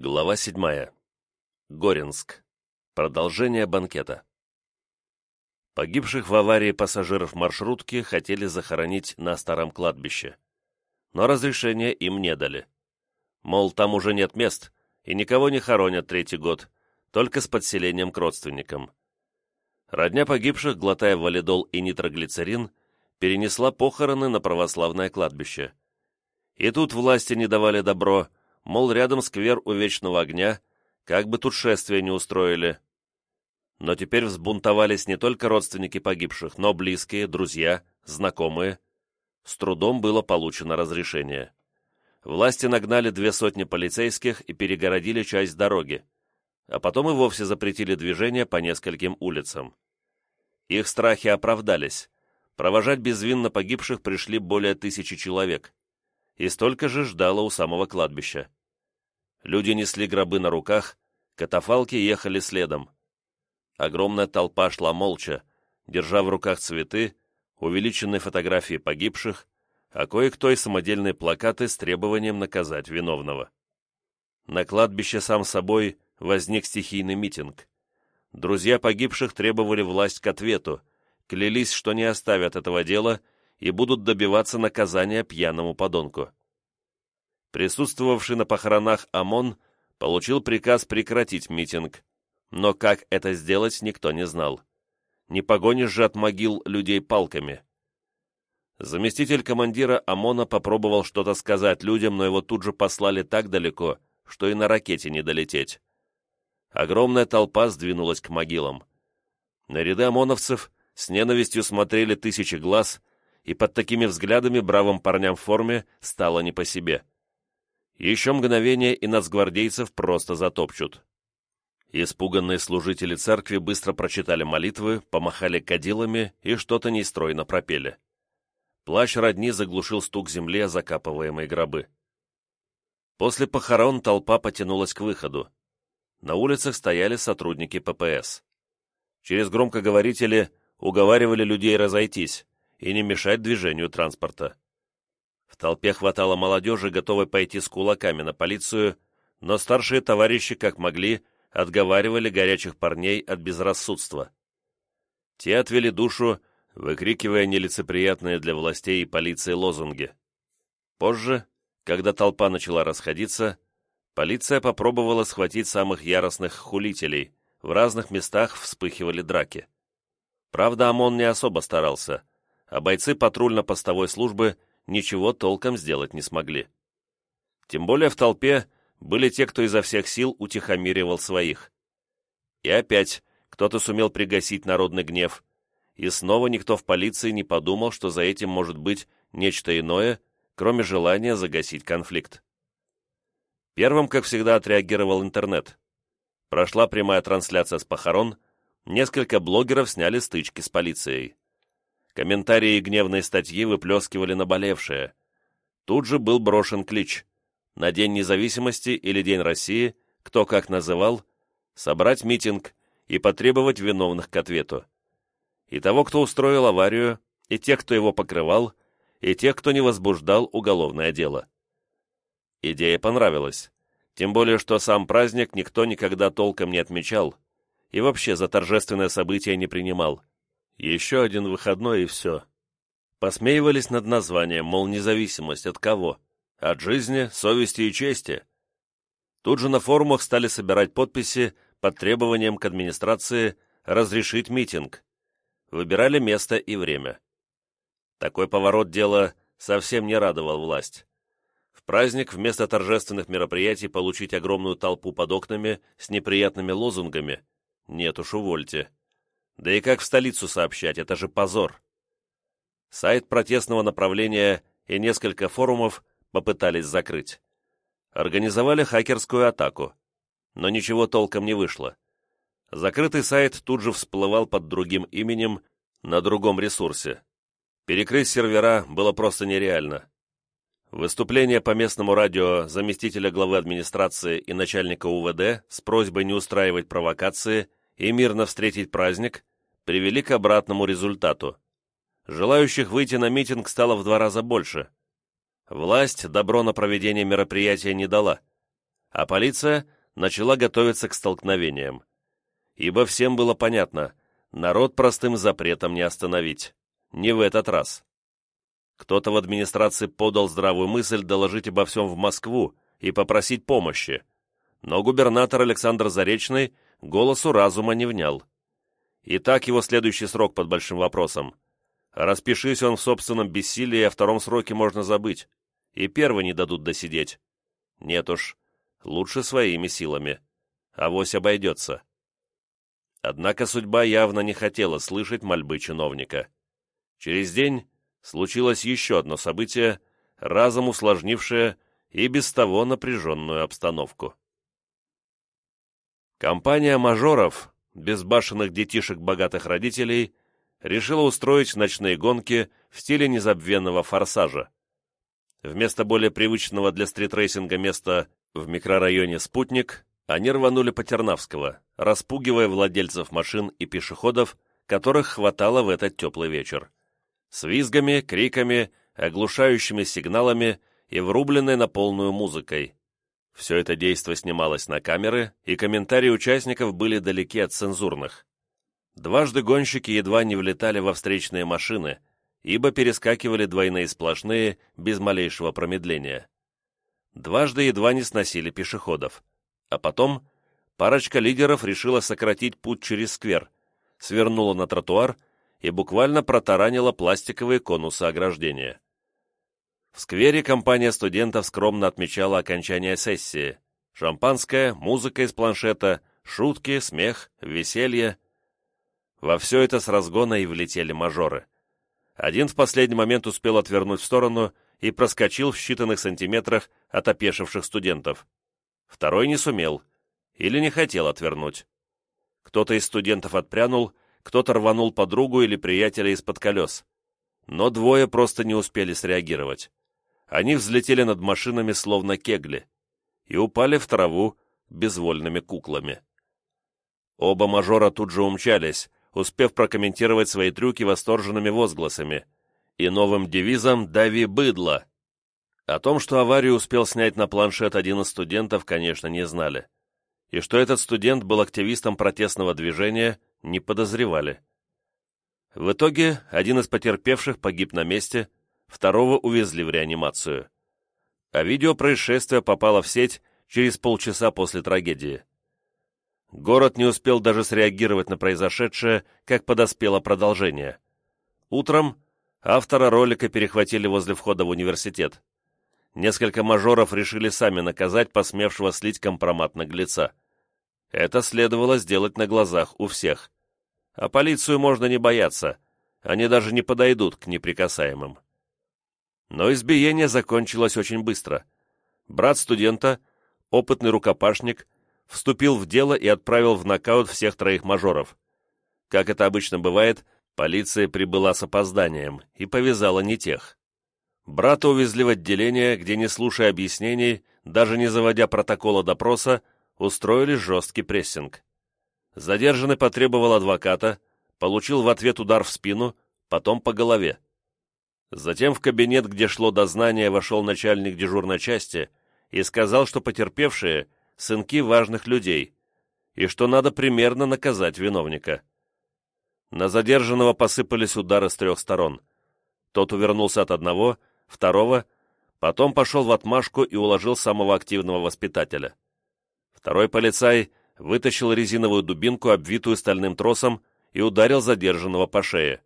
Глава седьмая. Горинск. Продолжение банкета. Погибших в аварии пассажиров маршрутки хотели захоронить на старом кладбище. Но разрешения им не дали. Мол, там уже нет мест, и никого не хоронят третий год, только с подселением к родственникам. Родня погибших, глотая валидол и нитроглицерин, перенесла похороны на православное кладбище. И тут власти не давали добро, мол, рядом сквер у Вечного Огня, как бы тут шествие не устроили. Но теперь взбунтовались не только родственники погибших, но близкие, друзья, знакомые. С трудом было получено разрешение. Власти нагнали две сотни полицейских и перегородили часть дороги, а потом и вовсе запретили движение по нескольким улицам. Их страхи оправдались. Провожать безвинно погибших пришли более тысячи человек. И столько же ждало у самого кладбища. Люди несли гробы на руках, катафалки ехали следом. Огромная толпа шла молча, держа в руках цветы, увеличенные фотографии погибших, а кое-кто и самодельные плакаты с требованием наказать виновного. На кладбище сам собой возник стихийный митинг. Друзья погибших требовали власть к ответу, клялись, что не оставят этого дела и будут добиваться наказания пьяному подонку присутствовавший на похоронах ОМОН получил приказ прекратить митинг, но как это сделать, никто не знал. Не погонишь же от могил людей палками. Заместитель командира ОМОНа попробовал что-то сказать людям, но его тут же послали так далеко, что и на ракете не долететь. Огромная толпа сдвинулась к могилам. На ряды ОМОНовцев с ненавистью смотрели тысячи глаз, и под такими взглядами бравым парням в форме стало не по себе. Еще мгновение, и нацгвардейцев просто затопчут. Испуганные служители церкви быстро прочитали молитвы, помахали кадилами и что-то нестройно пропели. Плащ родни заглушил стук земли о закапываемой гробы. После похорон толпа потянулась к выходу. На улицах стояли сотрудники ППС. Через громкоговорители уговаривали людей разойтись и не мешать движению транспорта. Толпе хватало молодежи, готовой пойти с кулаками на полицию, но старшие товарищи, как могли, отговаривали горячих парней от безрассудства. Те отвели душу, выкрикивая нелицеприятные для властей и полиции лозунги. Позже, когда толпа начала расходиться, полиция попробовала схватить самых яростных хулителей, в разных местах вспыхивали драки. Правда, ОМОН не особо старался, а бойцы патрульно-постовой службы ничего толком сделать не смогли. Тем более в толпе были те, кто изо всех сил утихомиривал своих. И опять кто-то сумел пригасить народный гнев, и снова никто в полиции не подумал, что за этим может быть нечто иное, кроме желания загасить конфликт. Первым, как всегда, отреагировал интернет. Прошла прямая трансляция с похорон, несколько блогеров сняли стычки с полицией. Комментарии и гневные статьи выплескивали наболевшее. Тут же был брошен клич. На День независимости или День России, кто как называл, собрать митинг и потребовать виновных к ответу. И того, кто устроил аварию, и тех, кто его покрывал, и тех, кто не возбуждал уголовное дело. Идея понравилась. Тем более, что сам праздник никто никогда толком не отмечал и вообще за торжественное событие не принимал. Еще один выходной и все. Посмеивались над названием, мол, независимость от кого? От жизни, совести и чести. Тут же на форумах стали собирать подписи под требованием к администрации разрешить митинг. Выбирали место и время. Такой поворот дела совсем не радовал власть. В праздник вместо торжественных мероприятий получить огромную толпу под окнами с неприятными лозунгами нет уж увольте. Да и как в столицу сообщать, это же позор. Сайт протестного направления и несколько форумов попытались закрыть. Организовали хакерскую атаку, но ничего толком не вышло. Закрытый сайт тут же всплывал под другим именем на другом ресурсе. Перекрыть сервера было просто нереально. Выступление по местному радио заместителя главы администрации и начальника УВД с просьбой не устраивать провокации и мирно встретить праздник привели к обратному результату. Желающих выйти на митинг стало в два раза больше. Власть добро на проведение мероприятия не дала, а полиция начала готовиться к столкновениям. Ибо всем было понятно, народ простым запретом не остановить. Не в этот раз. Кто-то в администрации подал здравую мысль доложить обо всем в Москву и попросить помощи. Но губернатор Александр Заречный голосу разума не внял. И так его следующий срок под большим вопросом. Распишись он в собственном бессилии, о втором сроке можно забыть. И первый не дадут досидеть. Нет уж, лучше своими силами. Авось обойдется. Однако судьба явно не хотела слышать мольбы чиновника. Через день случилось еще одно событие, разом усложнившее и без того напряженную обстановку. Компания мажоров, безбашенных детишек богатых родителей, решила устроить ночные гонки в стиле незабвенного форсажа. Вместо более привычного для стритрейсинга места в микрорайоне «Спутник» они рванули по Тернавского, распугивая владельцев машин и пешеходов, которых хватало в этот теплый вечер. С визгами, криками, оглушающими сигналами и врубленной на полную музыкой. Все это действо снималось на камеры, и комментарии участников были далеки от цензурных. Дважды гонщики едва не влетали во встречные машины, ибо перескакивали двойные сплошные без малейшего промедления. Дважды едва не сносили пешеходов. А потом парочка лидеров решила сократить путь через сквер, свернула на тротуар и буквально протаранила пластиковые конусы ограждения. В сквере компания студентов скромно отмечала окончание сессии. Шампанское, музыка из планшета, шутки, смех, веселье. Во все это с разгона и влетели мажоры. Один в последний момент успел отвернуть в сторону и проскочил в считанных сантиметрах от опешивших студентов. Второй не сумел или не хотел отвернуть. Кто-то из студентов отпрянул, кто-то рванул подругу или приятеля из-под колес. Но двое просто не успели среагировать. Они взлетели над машинами, словно кегли, и упали в траву безвольными куклами. Оба мажора тут же умчались, успев прокомментировать свои трюки восторженными возгласами и новым девизом «Дави быдло». О том, что аварию успел снять на планшет один из студентов, конечно, не знали. И что этот студент был активистом протестного движения, не подозревали. В итоге один из потерпевших погиб на месте, второго увезли в реанимацию. А видео происшествия попало в сеть через полчаса после трагедии. Город не успел даже среагировать на произошедшее, как подоспело продолжение. Утром автора ролика перехватили возле входа в университет. Несколько мажоров решили сами наказать посмевшего слить компромат наглеца. Это следовало сделать на глазах у всех. А полицию можно не бояться, они даже не подойдут к неприкасаемым. Но избиение закончилось очень быстро. Брат студента, опытный рукопашник, вступил в дело и отправил в нокаут всех троих мажоров. Как это обычно бывает, полиция прибыла с опозданием и повязала не тех. Брата увезли в отделение, где, не слушая объяснений, даже не заводя протокола допроса, устроили жесткий прессинг. Задержанный потребовал адвоката, получил в ответ удар в спину, потом по голове. Затем в кабинет, где шло дознание, вошел начальник дежурной части и сказал, что потерпевшие – сынки важных людей, и что надо примерно наказать виновника. На задержанного посыпались удары с трех сторон. Тот увернулся от одного, второго, потом пошел в отмашку и уложил самого активного воспитателя. Второй полицай вытащил резиновую дубинку, обвитую стальным тросом, и ударил задержанного по шее.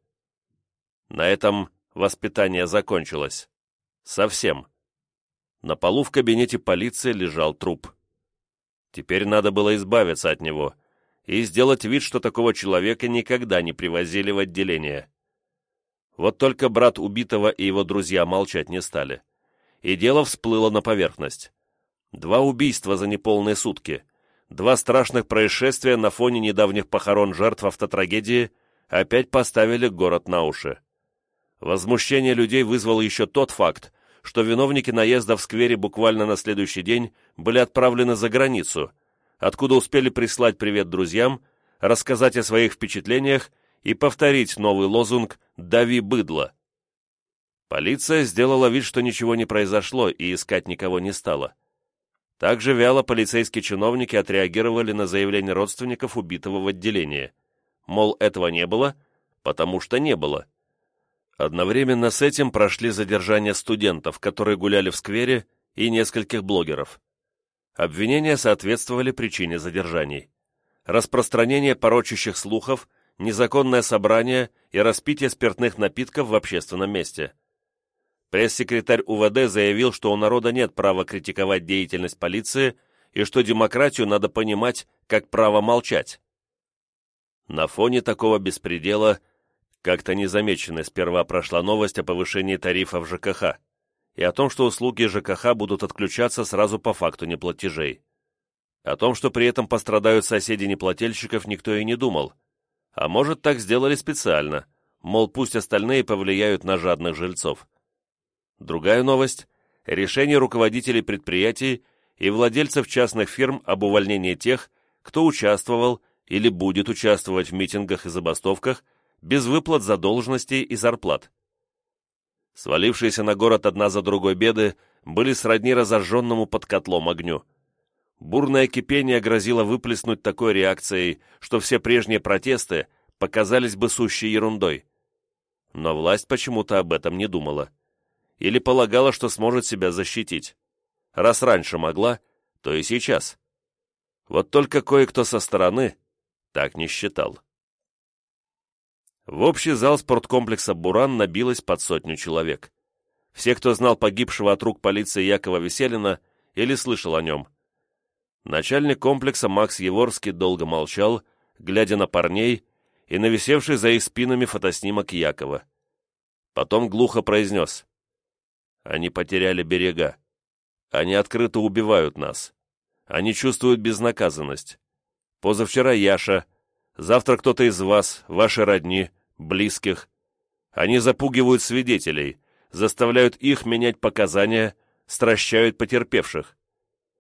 На этом Воспитание закончилось. Совсем. На полу в кабинете полиции лежал труп. Теперь надо было избавиться от него и сделать вид, что такого человека никогда не привозили в отделение. Вот только брат убитого и его друзья молчать не стали. И дело всплыло на поверхность. Два убийства за неполные сутки, два страшных происшествия на фоне недавних похорон жертв автотрагедии опять поставили город на уши. Возмущение людей вызвал еще тот факт, что виновники наезда в сквере буквально на следующий день были отправлены за границу, откуда успели прислать привет друзьям, рассказать о своих впечатлениях и повторить новый лозунг «Дави быдло». Полиция сделала вид, что ничего не произошло и искать никого не стала. Также вяло полицейские чиновники отреагировали на заявление родственников убитого в отделении. Мол, этого не было, потому что не было. Одновременно с этим прошли задержания студентов, которые гуляли в сквере, и нескольких блогеров. Обвинения соответствовали причине задержаний. Распространение порочащих слухов, незаконное собрание и распитие спиртных напитков в общественном месте. Пресс-секретарь УВД заявил, что у народа нет права критиковать деятельность полиции и что демократию надо понимать как право молчать. На фоне такого беспредела как-то незамеченной сперва прошла новость о повышении тарифов ЖКХ и о том, что услуги ЖКХ будут отключаться сразу по факту неплатежей. О том, что при этом пострадают соседи неплательщиков, никто и не думал. А может, так сделали специально, мол, пусть остальные повлияют на жадных жильцов. Другая новость – решение руководителей предприятий и владельцев частных фирм об увольнении тех, кто участвовал или будет участвовать в митингах и забастовках без выплат задолженностей и зарплат. Свалившиеся на город одна за другой беды были сродни разожженному под котлом огню. Бурное кипение грозило выплеснуть такой реакцией, что все прежние протесты показались бы сущей ерундой. Но власть почему-то об этом не думала или полагала, что сможет себя защитить. Раз раньше могла, то и сейчас. Вот только кое-кто со стороны так не считал. В общий зал спорткомплекса «Буран» набилось под сотню человек. Все, кто знал погибшего от рук полиции Якова Веселина или слышал о нем. Начальник комплекса Макс Еворский долго молчал, глядя на парней и нависевший за их спинами фотоснимок Якова. Потом глухо произнес. Они потеряли берега. Они открыто убивают нас. Они чувствуют безнаказанность. Позавчера Яша, завтра кто-то из вас, ваши родни, близких. Они запугивают свидетелей, заставляют их менять показания, стращают потерпевших.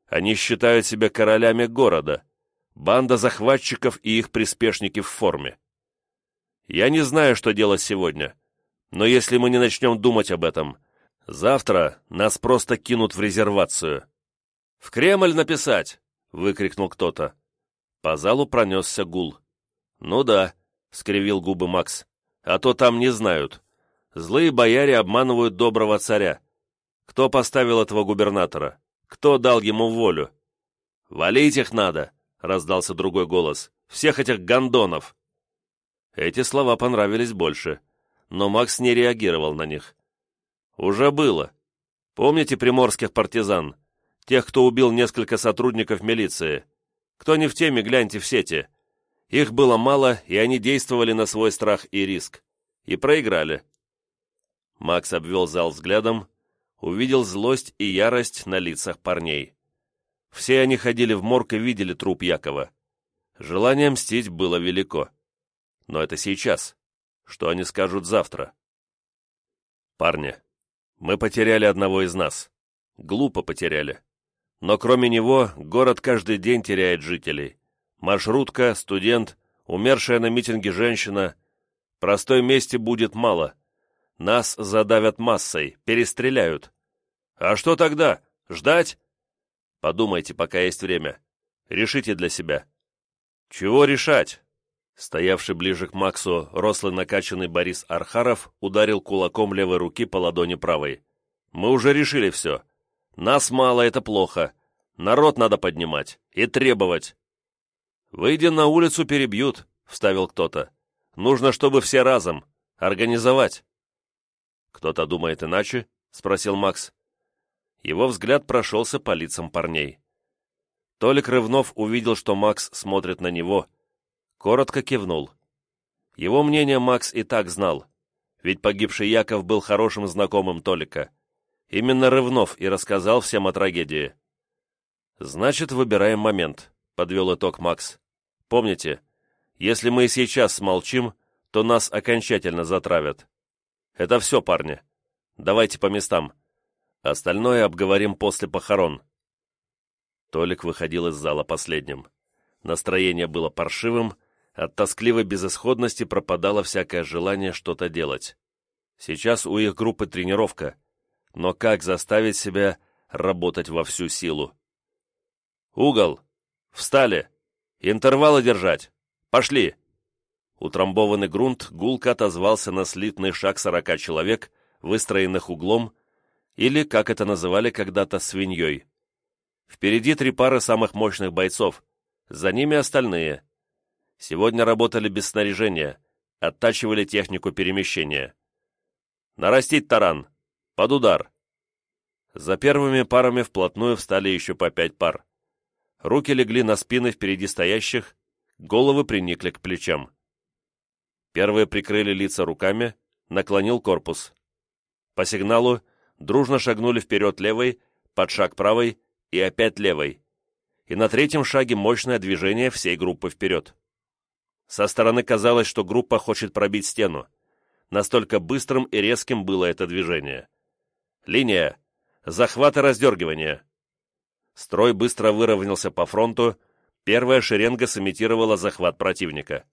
Они считают себя королями города, банда захватчиков и их приспешники в форме. Я не знаю, что делать сегодня, но если мы не начнем думать об этом, Завтра нас просто кинут в резервацию. «В Кремль написать!» — выкрикнул кто-то. По залу пронесся гул. «Ну да», — скривил губы Макс, — «а то там не знают. Злые бояре обманывают доброго царя. Кто поставил этого губернатора? Кто дал ему волю?» «Валить их надо!» — раздался другой голос. «Всех этих гондонов!» Эти слова понравились больше, но Макс не реагировал на них. «Уже было. Помните приморских партизан? Тех, кто убил несколько сотрудников милиции? Кто не в теме, гляньте в сети. Их было мало, и они действовали на свой страх и риск. И проиграли». Макс обвел зал взглядом, увидел злость и ярость на лицах парней. Все они ходили в морг и видели труп Якова. Желание мстить было велико. Но это сейчас. Что они скажут завтра? Парни, мы потеряли одного из нас. Глупо потеряли. Но кроме него, город каждый день теряет жителей. Маршрутка, студент, умершая на митинге женщина. Простой мести будет мало. Нас задавят массой, перестреляют. А что тогда? Ждать? Подумайте, пока есть время. Решите для себя. Чего решать? Стоявший ближе к Максу, рослый накачанный Борис Архаров ударил кулаком левой руки по ладони правой. «Мы уже решили все. Нас мало, это плохо. Народ надо поднимать и требовать». «Выйдя на улицу, перебьют», — вставил кто-то. «Нужно, чтобы все разом. Организовать». «Кто-то думает иначе?» — спросил Макс. Его взгляд прошелся по лицам парней. Толик Рывнов увидел, что Макс смотрит на него — коротко кивнул. Его мнение Макс и так знал, ведь погибший Яков был хорошим знакомым Толика. Именно Рывнов и рассказал всем о трагедии. «Значит, выбираем момент», — подвел итог Макс. «Помните, если мы сейчас смолчим, то нас окончательно затравят. Это все, парни. Давайте по местам. Остальное обговорим после похорон». Толик выходил из зала последним. Настроение было паршивым, от тоскливой безысходности пропадало всякое желание что-то делать. Сейчас у их группы тренировка, но как заставить себя работать во всю силу? Угол! Встали! Интервалы держать! Пошли!» Утрамбованный грунт гулко отозвался на слитный шаг сорока человек, выстроенных углом, или, как это называли когда-то, свиньей. Впереди три пары самых мощных бойцов, за ними остальные. Сегодня работали без снаряжения, оттачивали технику перемещения. «Нарастить таран! Под удар!» За первыми парами вплотную встали еще по пять пар. Руки легли на спины впереди стоящих, головы приникли к плечам. Первые прикрыли лица руками, наклонил корпус. По сигналу дружно шагнули вперед левой, под шаг правой и опять левой. И на третьем шаге мощное движение всей группы вперед. Со стороны казалось, что группа хочет пробить стену. Настолько быстрым и резким было это движение. Линия. Захват и раздергивание. Строй быстро выровнялся по фронту, первая шеренга сымитировала захват противника.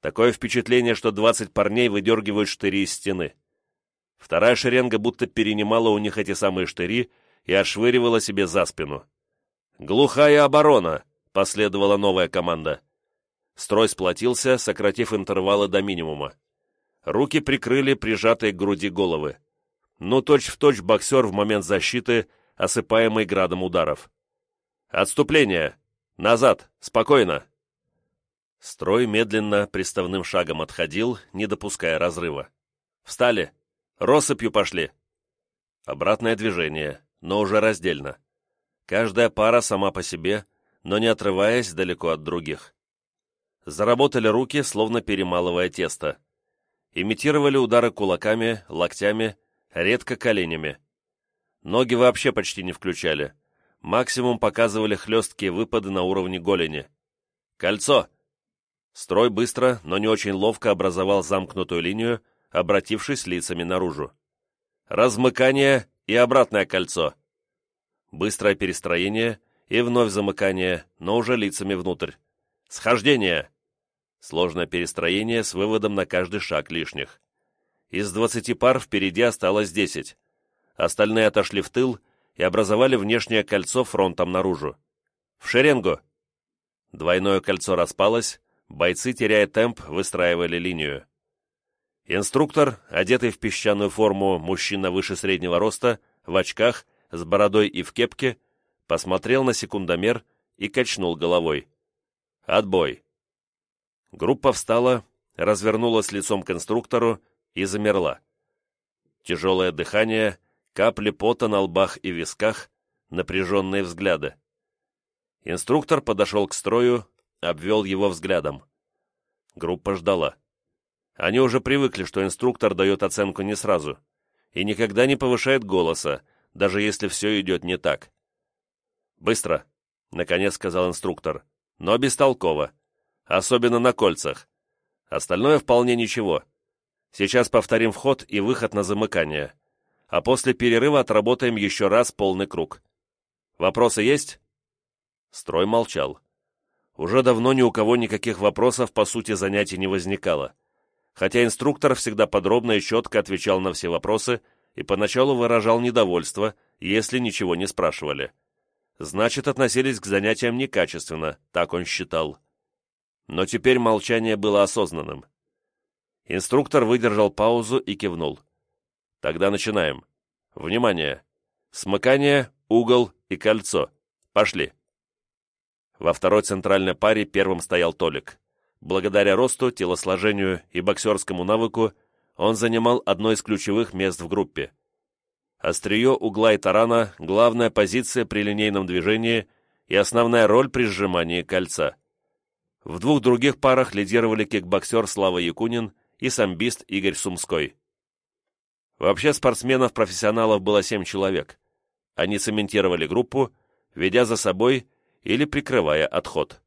Такое впечатление, что 20 парней выдергивают штыри из стены. Вторая шеренга будто перенимала у них эти самые штыри и отшвыривала себе за спину. «Глухая оборона!» — последовала новая команда. Строй сплотился, сократив интервалы до минимума. Руки прикрыли прижатые к груди головы. Ну, точь-в-точь боксер в момент защиты, осыпаемый градом ударов. «Отступление! Назад! Спокойно!» Строй медленно, приставным шагом отходил, не допуская разрыва. «Встали! Россыпью пошли!» Обратное движение, но уже раздельно. Каждая пара сама по себе, но не отрываясь далеко от других. Заработали руки, словно перемалывая тесто. Имитировали удары кулаками, локтями, редко коленями. Ноги вообще почти не включали. Максимум показывали хлесткие выпады на уровне голени. «Кольцо!» Строй быстро, но не очень ловко образовал замкнутую линию, обратившись лицами наружу. Размыкание и обратное кольцо. Быстрое перестроение и вновь замыкание, но уже лицами внутрь. Схождение. Сложное перестроение с выводом на каждый шаг лишних. Из двадцати пар впереди осталось десять. Остальные отошли в тыл и образовали внешнее кольцо фронтом наружу. В шеренгу. Двойное кольцо распалось, бойцы, теряя темп, выстраивали линию. Инструктор, одетый в песчаную форму мужчина выше среднего роста, в очках, с бородой и в кепке, посмотрел на секундомер и качнул головой. «Отбой!» Группа встала, развернулась лицом к инструктору и замерла. Тяжелое дыхание, капли пота на лбах и висках, напряженные взгляды. Инструктор подошел к строю, обвел его взглядом. Группа ждала. Они уже привыкли, что инструктор дает оценку не сразу и никогда не повышает голоса, даже если все идет не так. «Быстро», — наконец сказал инструктор, — «но бестолково, особенно на кольцах. Остальное вполне ничего. Сейчас повторим вход и выход на замыкание, а после перерыва отработаем еще раз полный круг. Вопросы есть?» Строй молчал. Уже давно ни у кого никаких вопросов по сути занятий не возникало. Хотя инструктор всегда подробно и четко отвечал на все вопросы и поначалу выражал недовольство, если ничего не спрашивали. Значит, относились к занятиям некачественно, так он считал. Но теперь молчание было осознанным. Инструктор выдержал паузу и кивнул. Тогда начинаем. Внимание! Смыкание, угол и кольцо. Пошли. Во второй центральной паре первым стоял Толик. Благодаря росту, телосложению и боксерскому навыку он занимал одно из ключевых мест в группе. Острие угла и тарана – главная позиция при линейном движении и основная роль при сжимании кольца. В двух других парах лидировали кикбоксер Слава Якунин и самбист Игорь Сумской. Вообще спортсменов-профессионалов было семь человек. Они цементировали группу, ведя за собой или прикрывая отход.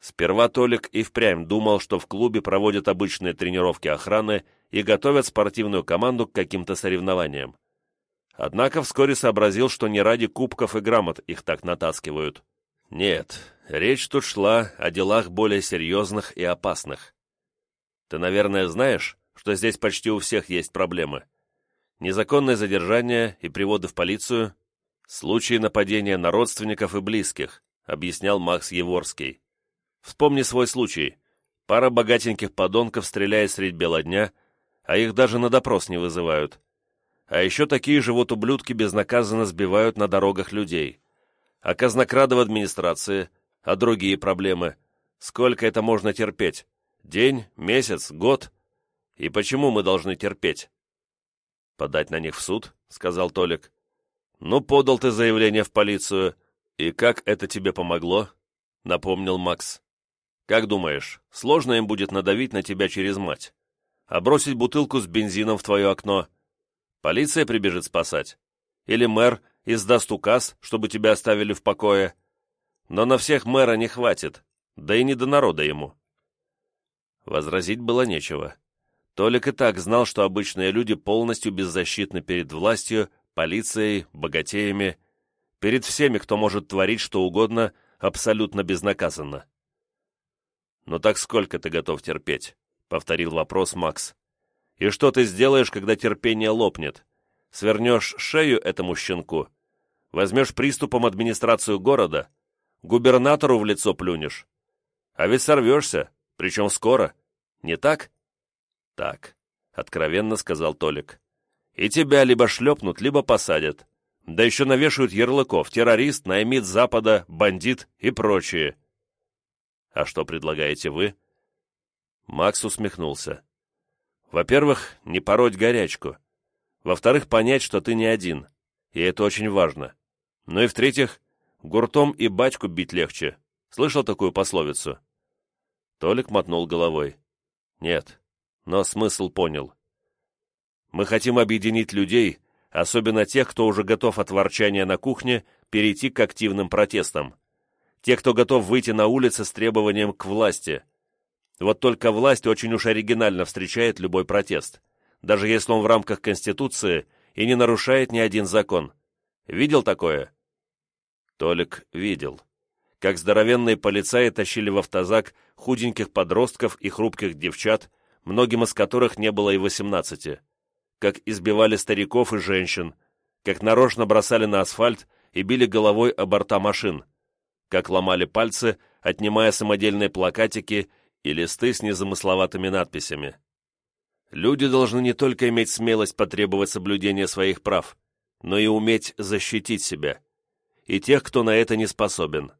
Сперва Толик и впрямь думал, что в клубе проводят обычные тренировки охраны и готовят спортивную команду к каким-то соревнованиям. Однако вскоре сообразил, что не ради кубков и грамот их так натаскивают. Нет, речь тут шла о делах более серьезных и опасных. Ты, наверное, знаешь, что здесь почти у всех есть проблемы. Незаконное задержание и приводы в полицию, Случаи нападения на родственников и близких, объяснял Макс Еворский. Вспомни свой случай. Пара богатеньких подонков стреляет средь бела дня, а их даже на допрос не вызывают. А еще такие же вот ублюдки безнаказанно сбивают на дорогах людей. А казнокрады в администрации, а другие проблемы. Сколько это можно терпеть? День, месяц, год? И почему мы должны терпеть? «Подать на них в суд?» — сказал Толик. «Ну, подал ты заявление в полицию. И как это тебе помогло?» — напомнил Макс. «Как думаешь, сложно им будет надавить на тебя через мать? А бросить бутылку с бензином в твое окно? Полиция прибежит спасать? Или мэр издаст указ, чтобы тебя оставили в покое? Но на всех мэра не хватит, да и не до народа ему». Возразить было нечего. Толик и так знал, что обычные люди полностью беззащитны перед властью, полицией, богатеями, перед всеми, кто может творить что угодно, абсолютно безнаказанно. «Ну так сколько ты готов терпеть?» — повторил вопрос Макс. «И что ты сделаешь, когда терпение лопнет? Свернешь шею этому щенку? Возьмешь приступом администрацию города? Губернатору в лицо плюнешь? А ведь сорвешься, причем скоро. Не так?» «Так», — откровенно сказал Толик. «И тебя либо шлепнут, либо посадят. Да еще навешают ярлыков террорист, наймит Запада, бандит и прочее». «А что предлагаете вы?» Макс усмехнулся. «Во-первых, не пороть горячку. Во-вторых, понять, что ты не один, и это очень важно. Ну и в-третьих, гуртом и батьку бить легче. Слышал такую пословицу?» Толик мотнул головой. «Нет, но смысл понял. Мы хотим объединить людей, особенно тех, кто уже готов от ворчания на кухне перейти к активным протестам. Те, кто готов выйти на улицы с требованием к власти. Вот только власть очень уж оригинально встречает любой протест, даже если он в рамках Конституции и не нарушает ни один закон. Видел такое? Толик видел. Как здоровенные полицаи тащили в автозак худеньких подростков и хрупких девчат, многим из которых не было и восемнадцати, как избивали стариков и женщин, как нарочно бросали на асфальт и били головой о борта машин, как ломали пальцы, отнимая самодельные плакатики и листы с незамысловатыми надписями. Люди должны не только иметь смелость потребовать соблюдения своих прав, но и уметь защитить себя, и тех, кто на это не способен.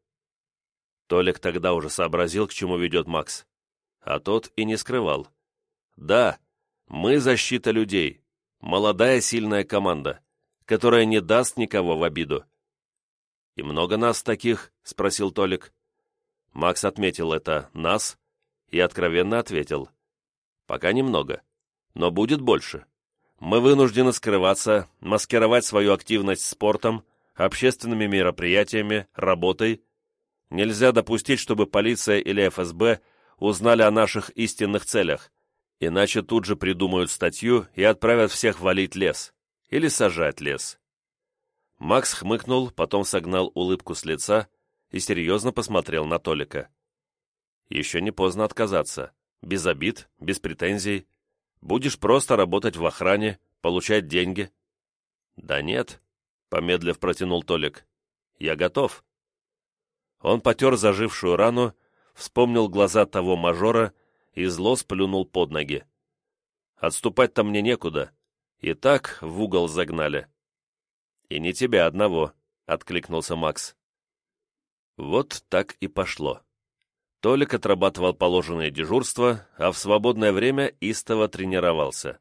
Толик тогда уже сообразил, к чему ведет Макс, а тот и не скрывал. Да, мы защита людей, молодая сильная команда, которая не даст никого в обиду. «И много нас таких?» — спросил Толик. Макс отметил это «нас» и откровенно ответил. «Пока немного, но будет больше. Мы вынуждены скрываться, маскировать свою активность спортом, общественными мероприятиями, работой. Нельзя допустить, чтобы полиция или ФСБ узнали о наших истинных целях, Иначе тут же придумают статью и отправят всех валить лес. Или сажать лес. Макс хмыкнул, потом согнал улыбку с лица и серьезно посмотрел на Толика. «Еще не поздно отказаться. Без обид, без претензий. Будешь просто работать в охране, получать деньги». «Да нет», — помедлив протянул Толик. «Я готов». Он потер зажившую рану, вспомнил глаза того мажора и зло сплюнул под ноги. Отступать-то мне некуда. И так в угол загнали. «И не тебя одного», — откликнулся Макс. Вот так и пошло. Толик отрабатывал положенные дежурства, а в свободное время истово тренировался.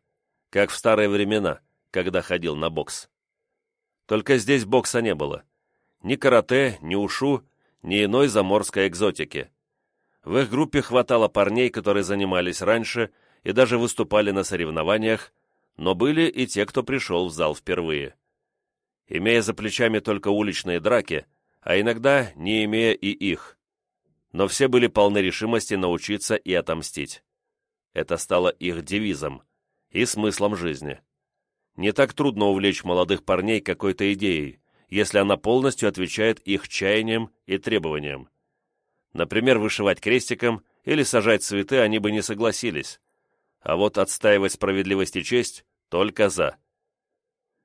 Как в старые времена, когда ходил на бокс. Только здесь бокса не было. Ни карате, ни ушу, ни иной заморской экзотики. В их группе хватало парней, которые занимались раньше и даже выступали на соревнованиях, но были и те, кто пришел в зал впервые. Имея за плечами только уличные драки, а иногда не имея и их. Но все были полны решимости научиться и отомстить. Это стало их девизом и смыслом жизни. Не так трудно увлечь молодых парней какой-то идеей, если она полностью отвечает их чаяниям и требованиям. Например, вышивать крестиком или сажать цветы они бы не согласились. А вот отстаивать справедливость и честь только за.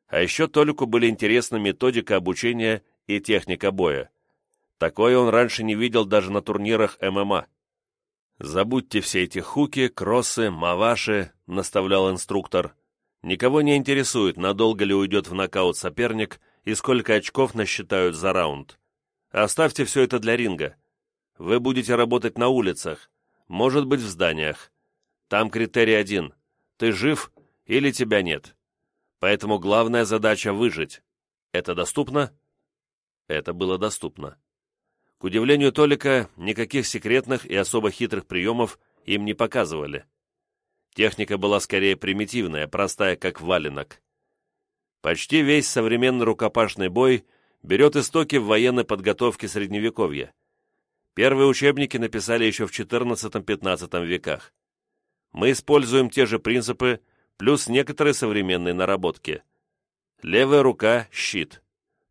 А еще Толику были интересны методика обучения и техника боя. Такое он раньше не видел даже на турнирах ММА. «Забудьте все эти хуки, кроссы, маваши», — наставлял инструктор. «Никого не интересует, надолго ли уйдет в нокаут соперник и сколько очков насчитают за раунд. Оставьте все это для ринга. Вы будете работать на улицах, может быть, в зданиях. Там критерий один — ты жив или тебя нет. Поэтому главная задача — выжить. Это доступно?» Это было доступно. К удивлению Толика, никаких секретных и особо хитрых приемов им не показывали. Техника была скорее примитивная, простая, как валенок. Почти весь современный рукопашный бой берет истоки в военной подготовке Средневековья. Первые учебники написали еще в XIV-XV веках. Мы используем те же принципы, плюс некоторые современные наработки. Левая рука – щит,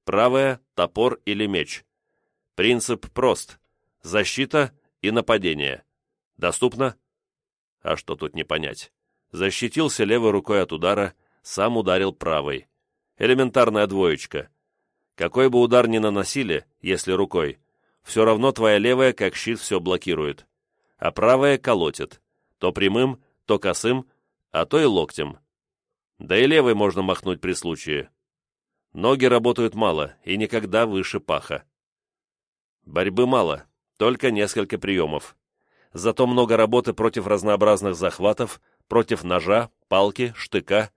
правая – топор или меч. Принцип прост. Защита и нападение. Доступно? А что тут не понять? Защитился левой рукой от удара, сам ударил правой. Элементарная двоечка. Какой бы удар ни наносили, если рукой, все равно твоя левая, как щит, все блокирует. А правая колотит. То прямым, то косым, а то и локтем. Да и левой можно махнуть при случае. Ноги работают мало и никогда выше паха. Борьбы мало, только несколько приемов. Зато много работы против разнообразных захватов, против ножа, палки, штыка.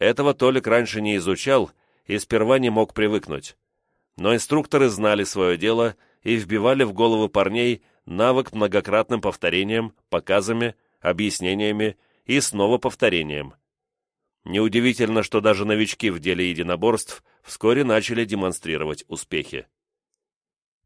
Этого Толик раньше не изучал и сперва не мог привыкнуть. Но инструкторы знали свое дело и вбивали в головы парней навык многократным повторением, показами, объяснениями и снова повторением. Неудивительно, что даже новички в деле единоборств вскоре начали демонстрировать успехи.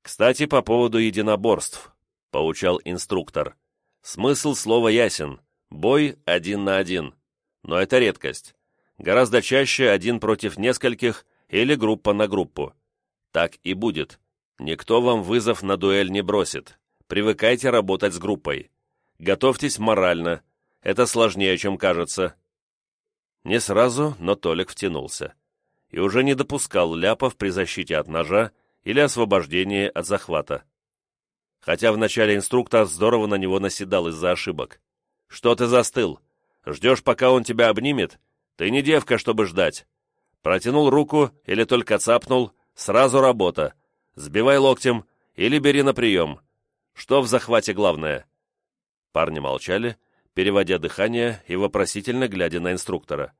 «Кстати, по поводу единоборств», — поучал инструктор. «Смысл слова ясен. Бой один на один. Но это редкость. Гораздо чаще один против нескольких или группа на группу. Так и будет. Никто вам вызов на дуэль не бросит. Привыкайте работать с группой. Готовьтесь морально. Это сложнее, чем кажется». Не сразу, но Толик втянулся. И уже не допускал ляпов при защите от ножа или освобождение от захвата. Хотя вначале инструктор здорово на него наседал из-за ошибок. «Что ты застыл? Ждешь, пока он тебя обнимет? Ты не девка, чтобы ждать. Протянул руку или только цапнул, сразу работа. Сбивай локтем или бери на прием. Что в захвате главное?» Парни молчали, переводя дыхание и вопросительно глядя на инструктора.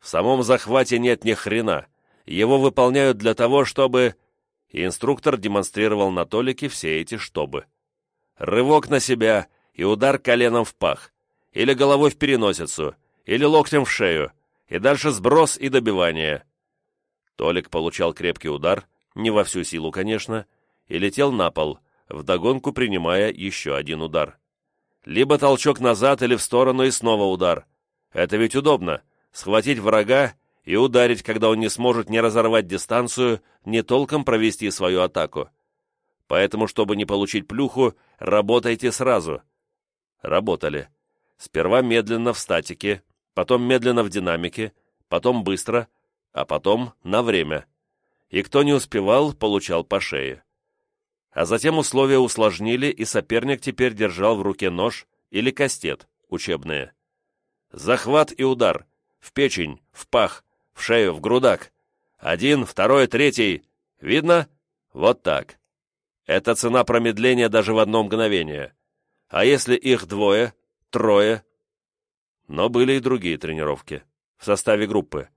«В самом захвате нет ни хрена. Его выполняют для того, чтобы...» и инструктор демонстрировал на Толике все эти «чтобы». Рывок на себя и удар коленом в пах, или головой в переносицу, или локтем в шею, и дальше сброс и добивание. Толик получал крепкий удар, не во всю силу, конечно, и летел на пол, вдогонку принимая еще один удар. Либо толчок назад или в сторону и снова удар. Это ведь удобно, схватить врага и ударить, когда он не сможет не разорвать дистанцию, не толком провести свою атаку. Поэтому, чтобы не получить плюху, работайте сразу. Работали. Сперва медленно в статике, потом медленно в динамике, потом быстро, а потом на время. И кто не успевал, получал по шее. А затем условия усложнили, и соперник теперь держал в руке нож или кастет, учебные. Захват и удар. В печень, в пах, в шею, в грудак. Один, второй, третий. Видно? Вот так. Это цена промедления даже в одно мгновение. А если их двое, трое? Но были и другие тренировки. В составе группы.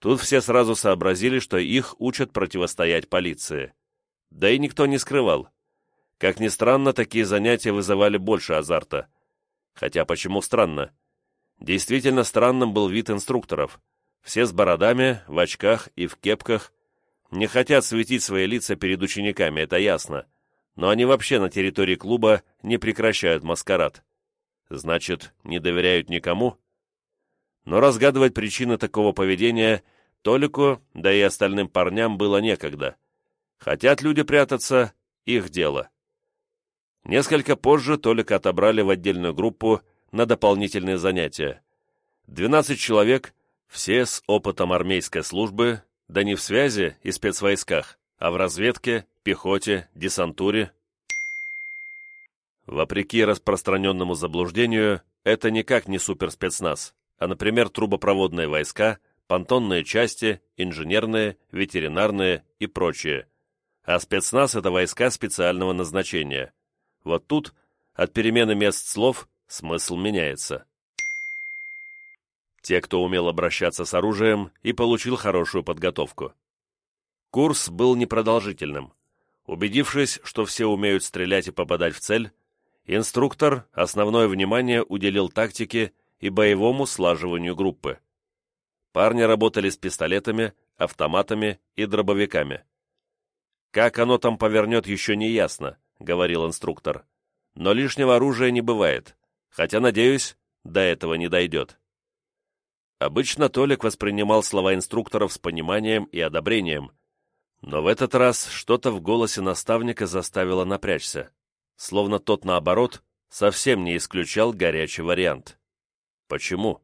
Тут все сразу сообразили, что их учат противостоять полиции. Да и никто не скрывал. Как ни странно, такие занятия вызывали больше азарта. Хотя почему странно? Действительно странным был вид инструкторов. Все с бородами, в очках и в кепках. Не хотят светить свои лица перед учениками, это ясно. Но они вообще на территории клуба не прекращают маскарад. Значит, не доверяют никому? Но разгадывать причины такого поведения Толику, да и остальным парням было некогда. Хотят люди прятаться — их дело. Несколько позже Толика отобрали в отдельную группу на дополнительные занятия. 12 человек Все с опытом армейской службы, да не в связи и спецвойсках, а в разведке, пехоте, десантуре. Вопреки распространенному заблуждению, это никак не суперспецназ, а, например, трубопроводные войска, понтонные части, инженерные, ветеринарные и прочие. А спецназ – это войска специального назначения. Вот тут от перемены мест слов смысл меняется. Те, кто умел обращаться с оружием и получил хорошую подготовку. Курс был непродолжительным. Убедившись, что все умеют стрелять и попадать в цель, инструктор основное внимание уделил тактике и боевому слаживанию группы. Парни работали с пистолетами, автоматами и дробовиками. «Как оно там повернет, еще не ясно», — говорил инструктор. «Но лишнего оружия не бывает, хотя, надеюсь, до этого не дойдет». Обычно Толик воспринимал слова инструкторов с пониманием и одобрением, но в этот раз что-то в голосе наставника заставило напрячься, словно тот, наоборот, совсем не исключал горячий вариант. Почему?